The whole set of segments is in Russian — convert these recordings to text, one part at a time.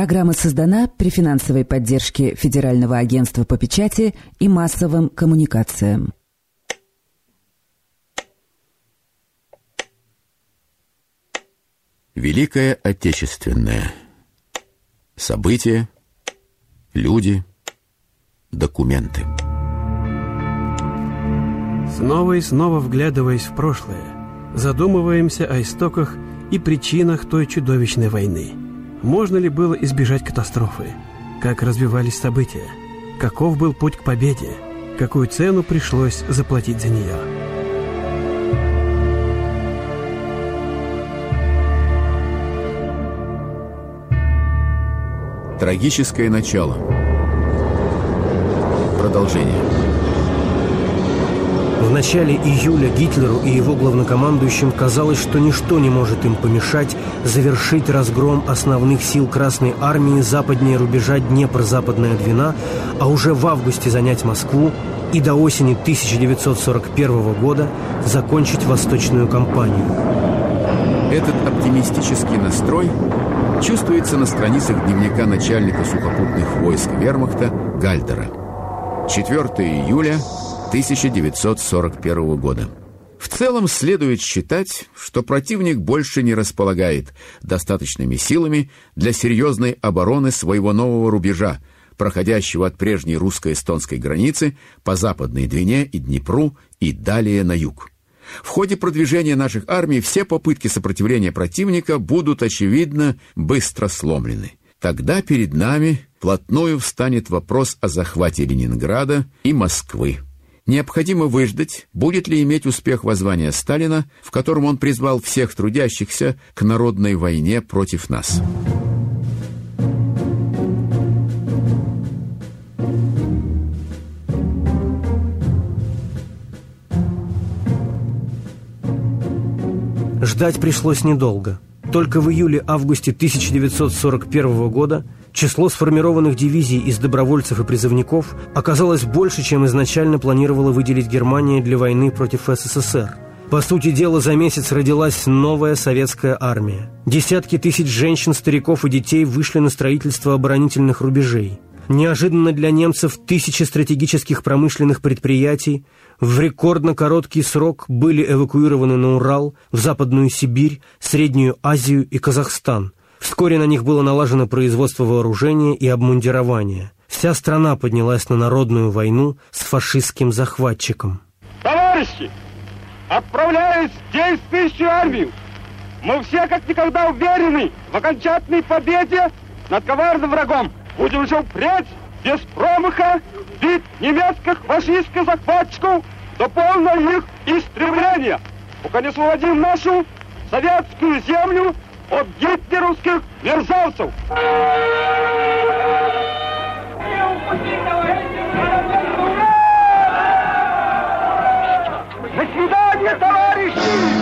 Программа создана при финансовой поддержке Федерального агентства по печати и массовым коммуникациям. Великая Отечественная. События, люди, документы. Снова и снова вглядываясь в прошлое, задумываемся о истоках и причинах той чудовищной войны – можно ли было избежать катастрофы? Как развивались события? Каков был путь к победе? Какую цену пришлось заплатить за нее? Трагическое начало. Продолжение. В начале июля Гитлеру и его главнокомандующим казалось, что ничто не может им помешать завершить разгром основных сил Красной Армии западнее рубежа Днепр-Западная Двина, а уже в августе занять Москву и до осени 1941 года закончить Восточную кампанию. Этот оптимистический настрой чувствуется на страницах дневника начальника сухопутных войск вермахта Гальдера. 4 июля 1941 года. В целом следует считать, что противник больше не располагает достаточными силами для серьезной обороны своего нового рубежа, проходящего от прежней русско-эстонской границы по Западной Двине и Днепру и далее на юг. В ходе продвижения наших армий все попытки сопротивления противника будут, очевидно, быстро сломлены. Тогда перед нами плотную встанет вопрос о захвате Ленинграда и Москвы. Необходимо выждать, будет ли иметь успех воззвание Сталина, в котором он призвал всех трудящихся к народной войне против нас. Ждать пришлось недолго. Только в июле-августе 1941 года число сформированных дивизий из добровольцев и призывников оказалось больше, чем изначально планировала выделить Германия для войны против СССР. По сути дела, за месяц родилась новая советская армия. Десятки тысяч женщин, стариков и детей вышли на строительство оборонительных рубежей. Неожиданно для немцев тысячи стратегических промышленных предприятий в рекордно короткий срок были эвакуированы на Урал, в Западную Сибирь, Среднюю Азию и Казахстан. Вскоре на них было налажено производство вооружения и обмундирования. Вся страна поднялась на народную войну с фашистским захватчиком. Товарищи, отправляясь в действующую армию, мы все как никогда уверены в окончательной победе над коварным врагом. Будем же впредь без промаха бить немецких фашистских захватчиков до полного их истребления, пока не освободим нашу советскую землю от гитлеровских мерзавцев. До свидания, товарищи!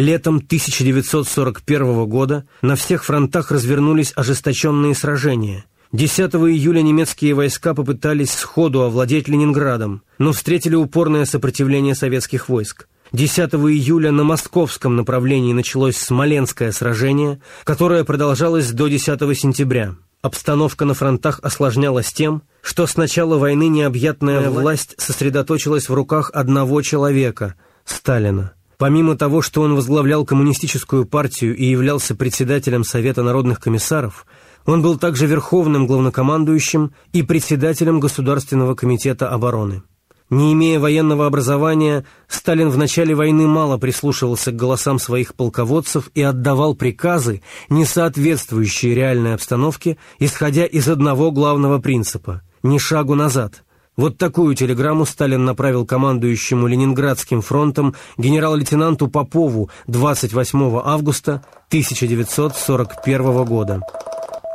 Летом 1941 года на всех фронтах развернулись ожесточенные сражения. 10 июля немецкие войска попытались сходу овладеть Ленинградом, но встретили упорное сопротивление советских войск. 10 июля на московском направлении началось Смоленское сражение, которое продолжалось до 10 сентября. Обстановка на фронтах осложнялась тем, что с начала войны необъятная власть сосредоточилась в руках одного человека – Сталина. Помимо того, что он возглавлял коммунистическую партию и являлся председателем Совета народных комиссаров, он был также верховным главнокомандующим и председателем Государственного комитета обороны. Не имея военного образования, Сталин в начале войны мало прислушивался к голосам своих полководцев и отдавал приказы, не соответствующие реальной обстановке, исходя из одного главного принципа – «ни шагу назад». Вот такую телеграмму Сталин направил командующему Ленинградским фронтом генерал-лейтенанту Попову 28 августа 1941 года.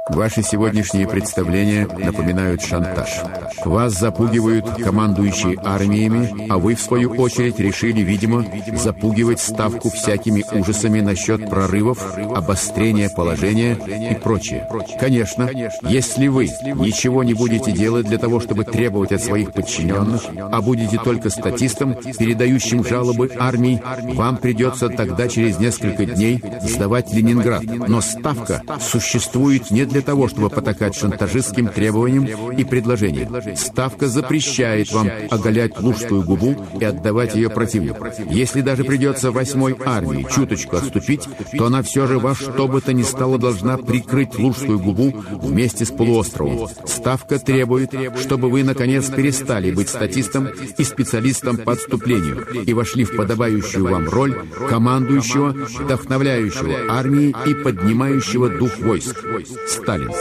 Ваши сегодняшние представления напоминают шантаж. Вас запугивают командующие армиями, а вы, в свою очередь, решили, видимо, запугивать Ставку всякими ужасами насчет прорывов, обострения положения и прочее. Конечно, если вы ничего не будете делать для того, чтобы требовать от своих подчиненных, а будете только статистом, передающим жалобы армии, вам придется тогда через несколько дней сдавать Ленинград. Но Ставка существует не для для того, чтобы потакать шантажистским требованиям и предложениям. Ставка запрещает вам оголять Лужскую губу и отдавать ее противнику. Если даже придется восьмой армии чуточку отступить, то она все же во что бы то ни стало должна прикрыть Лужскую губу вместе с полуостровом. Ставка требует, чтобы вы, наконец, перестали быть статистом и специалистом по отступлению и вошли в подобающую вам роль командующего, вдохновляющего армии и поднимающего дух войск. Сталин.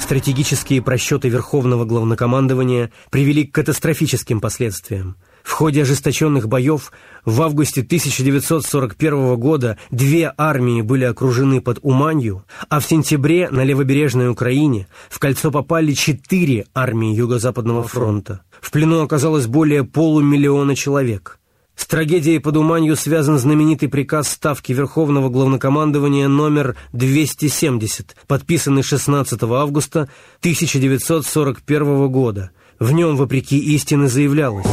Стратегические просчеты Верховного Главнокомандования привели к катастрофическим последствиям. В ходе ожесточенных боев в августе 1941 года две армии были окружены под Уманью, а в сентябре на левобережной Украине в кольцо попали четыре армии Юго-Западного фронта. В плену оказалось более полумиллиона человек. С трагедией под Уманью связан знаменитый приказ Ставки Верховного Главнокомандования номер 270, подписанный 16 августа 1941 года. В нем, вопреки истине, заявлялось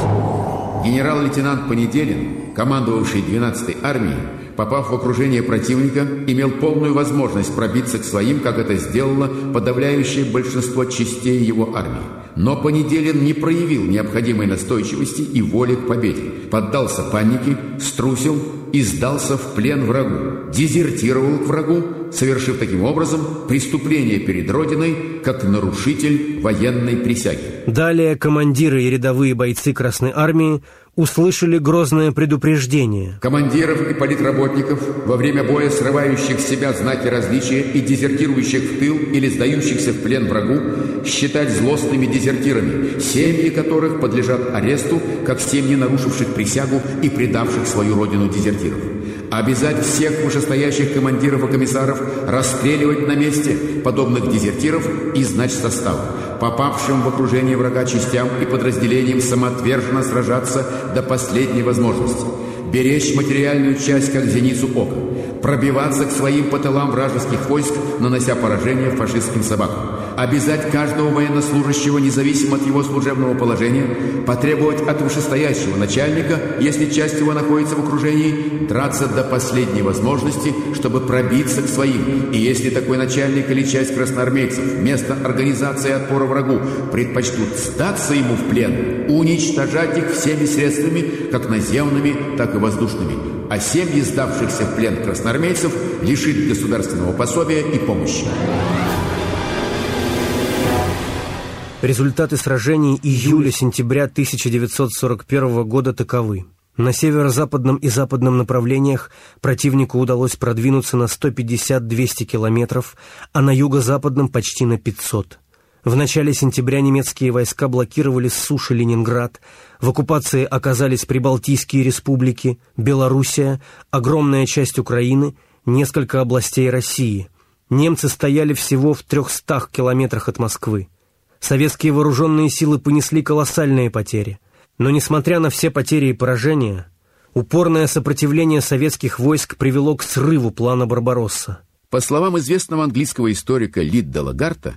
Генерал-лейтенант Понеделин, командовавший 12-й армией, попав в окружение противника, имел полную возможность пробиться к своим, как это сделало подавляющее большинство частей его армии. Но Понеделин не проявил необходимой настойчивости и воли к победе, поддался панике, струсил и сдался в плен врагу, дезертировал к врагу, совершив таким образом преступление перед Родиной как нарушитель военной присяги. Далее командиры и рядовые бойцы Красной Армии услышали грозное предупреждение. Командиров и политработников, во время боя срывающих с себя знаки различия и дезертирующих в тыл или сдающихся в плен врагу, считать злостными дезертирами, семьи которых подлежат аресту, как семьи нарушивших присягу и предавших свою родину дезертиров. Обязать всех вышестоящих командиров и комиссаров расстреливать на месте подобных дезертиров и состав, попавшим в окружение врага частям и подразделениям самоотверженно сражаться до последней возможности, беречь материальную часть как зеницу ока, пробиваться к своим по тылам вражеских войск, нанося поражение фашистским собакам, обязать каждого военнослужащего, независимо от его служебного положения, потребовать от вышестоящего начальника, если часть его находится в окружении, драться до последней возможности, чтобы пробиться к своим. И если такой начальник или часть красноармейцев вместо организации отпора врагу предпочтут сдаться ему в плен, уничтожать их всеми средствами, как наземными, так и воздушными, а семьи сдавшихся в плен красноармейцев лишить государственного пособия и помощи. Результаты сражений июля-сентября 1941 года таковы. На северо-западном и западном направлениях противнику удалось продвинуться на 150-200 километров, а на юго-западном почти на 500. В начале сентября немецкие войска блокировали с суши Ленинград, в оккупации оказались Прибалтийские республики, Белоруссия, огромная часть Украины, несколько областей России. Немцы стояли всего в 300 километрах от Москвы. Советские вооруженные силы понесли колоссальные потери. Но несмотря на все потери и поражения, упорное сопротивление советских войск привело к срыву плана Барбаросса. По словам известного английского историка Лидда Лагарта,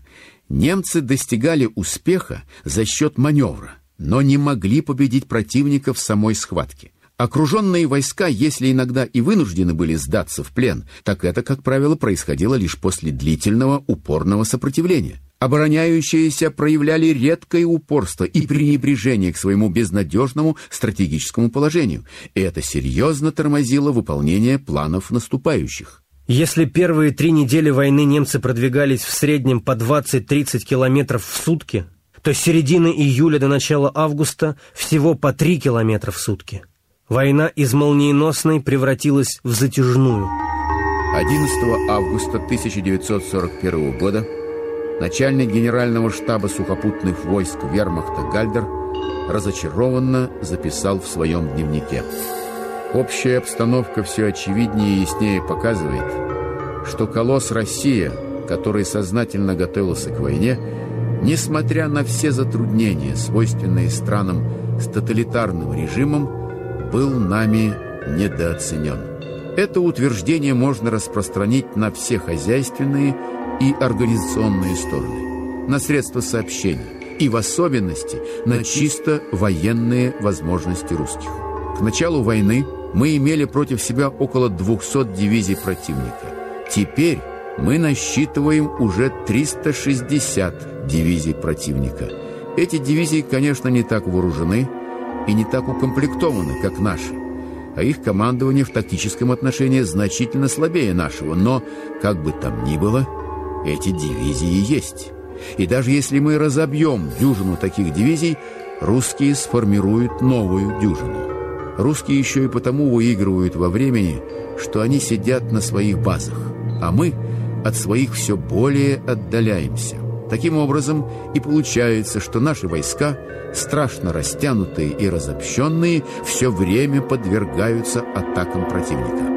немцы достигали успеха за счет маневра. но не могли победить противника в самой схватке. Окруженные войска, если иногда и вынуждены были сдаться в плен, так это, как правило, происходило лишь после длительного упорного сопротивления. Обороняющиеся проявляли редкое упорство и пренебрежение к своему безнадежному стратегическому положению, и это серьезно тормозило выполнение планов наступающих. Если первые три недели войны немцы продвигались в среднем по 20-30 километров в сутки, то с середины июля до начала августа всего по 3 километра в сутки. Война из молниеносной превратилась в затяжную. 11 августа 1941 года начальник генерального штаба сухопутных войск вермахта Гальдер разочарованно записал в своем дневнике. Общая обстановка все очевиднее и яснее показывает, что колосс Россия, который сознательно готовился к войне, несмотря на все затруднения, свойственные странам с тоталитарным режимом, был нами недооценен. Это утверждение можно распространить на все хозяйственные и организационные стороны, на средства сообщения и в особенности на чисто военные возможности русских. К началу войны мы имели против себя около 200 дивизий противника. Теперь мы насчитываем уже 360 дивизий противника. Эти дивизии, конечно, не так вооружены, и не так укомплектованы, как наши, а их командование в тактическом отношении значительно слабее нашего, но, как бы там ни было, эти дивизии есть. И даже если мы разобьем дюжину таких дивизий, русские сформируют новую дюжину. Русские еще и потому выигрывают во времени, что они сидят на своих базах, а мы от своих все более отдаляемся. Таким образом и получается, что наши войска, страшно растянутые и разобщенные, все время подвергаются атакам противника.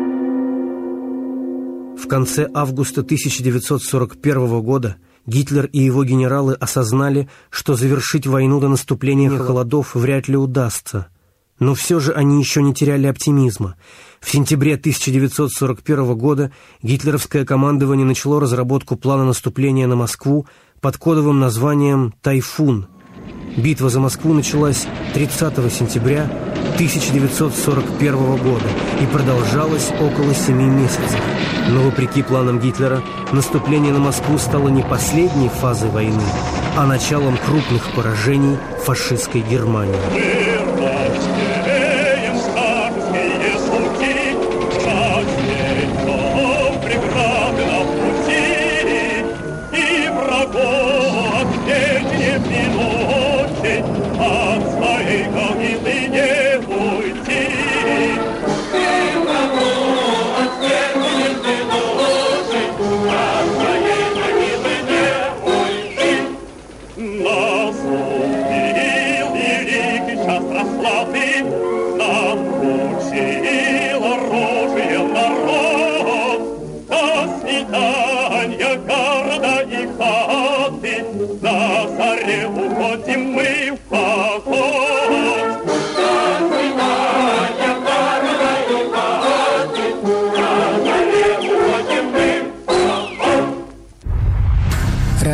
В конце августа 1941 года Гитлер и его генералы осознали, что завершить войну до наступления холодов вряд ли удастся. Но все же они еще не теряли оптимизма. В сентябре 1941 года гитлеровское командование начало разработку плана наступления на Москву под кодовым названием «Тайфун». Битва за Москву началась 30 сентября 1941 года и продолжалась около семи месяцев. Но вопреки планам Гитлера, наступление на Москву стало не последней фазой войны, а началом крупных поражений фашистской Германии.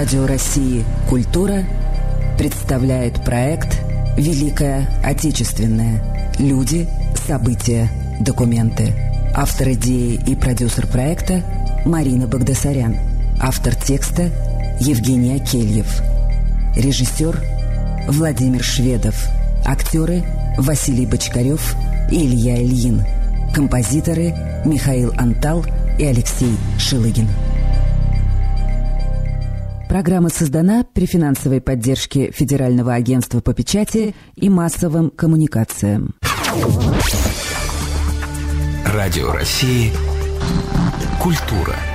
Радио России «Культура» представляет проект «Великая Отечественная. Люди, события, документы». Автор идеи и продюсер проекта Марина Багдасарян. Автор текста Евгений Акельев. Режиссер Владимир Шведов. Актеры Василий Бочкарев и Илья Ильин. Композиторы Михаил Антал и Алексей Шилыгин. Программа создана при финансовой поддержке Федерального агентства по печати и массовым коммуникациям. Радио России «Культура».